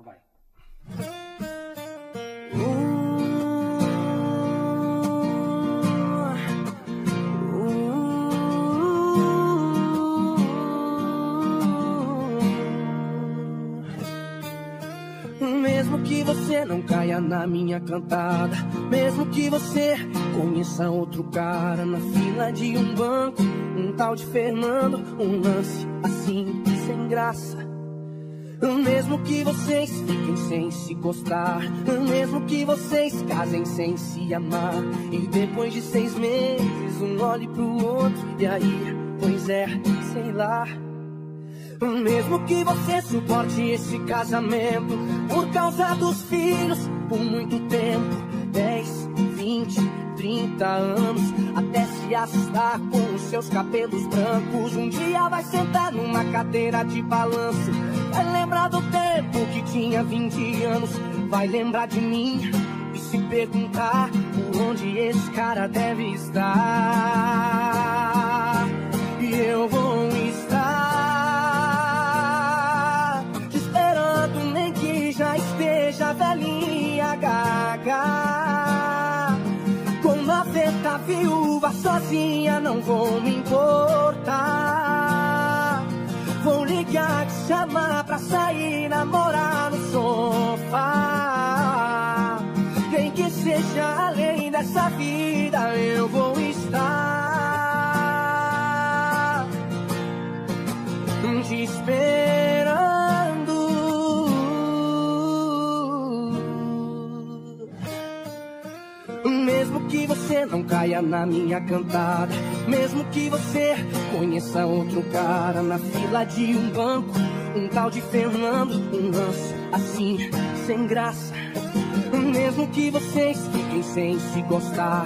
Então vai. Mesmo que você não caia na minha cantada, mesmo que você conheça outro cara na fila de um banco, um tal de Fernando, um lance assim sem graça. Mesmo que vocês fiquem sem se gostar, mesmo que vocês casem sem se amar, e depois de seis meses um olhe pro outro, e aí, pois é, sei lá. Mesmo que você suporte esse casamento por causa dos filhos por muito tempo 10, 20, 30 anos até se assustar com os seus cabelos brancos. Um dia vai sentar numa cadeira de balanço. Vai lembrar do tempo que tinha 20 anos. Vai lembrar de mim e se perguntar por onde esse cara deve estar. E eu vou estar te esperando, nem que já esteja velhinha gaga. Com 90 viúva sozinha, não vou me importar. Seja além dessa vida, eu vou estar te esperando. Mesmo que você não caia na minha cantada, mesmo que você conheça outro cara na fila de um banco, um tal de Fernando, um lance assim, sem graça. Que vocês fiquem sem se gostar,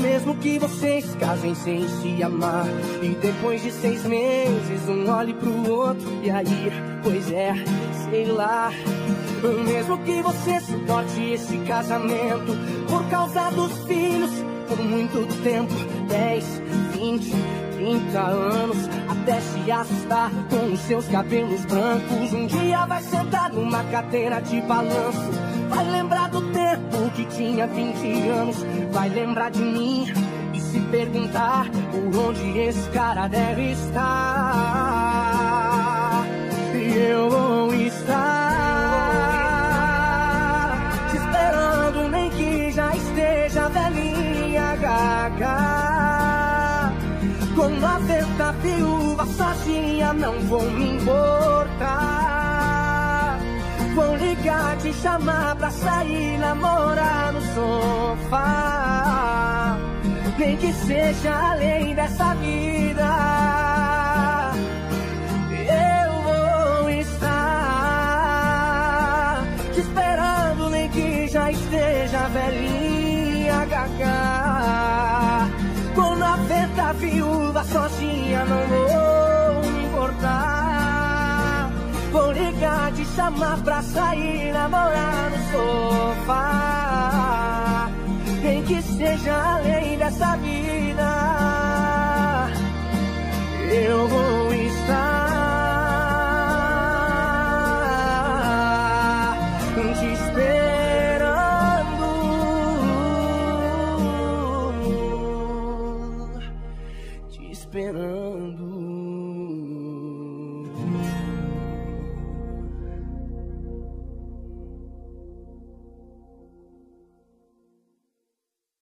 mesmo que vocês casem sem se amar, e depois de seis meses um olhe pro outro, e aí, pois é, sei lá. Mesmo que você suporte esse casamento por causa dos filhos por muito tempo 10, 20, 30 anos até se assustar com os seus cabelos brancos. Um dia vai sentar numa cadeira de balanço. Vai lembrar do que tinha 20 anos. Vai lembrar de mim e se perguntar por onde esse cara deve estar. E eu vou estar te esperando, nem que já esteja velhinha gaga. Com 90 viúva sozinha, não vou me importar. Vou ligar, te chamar pra sair, namorar no sofá. Nem que seja além dessa vida. Eu vou estar te esperando, nem que já esteja velhinha gaga. Com 90 viúvas sozinha, não vou chamar pra sair, namorar no sofá. Nem que seja além dessa vida. Eu vou estar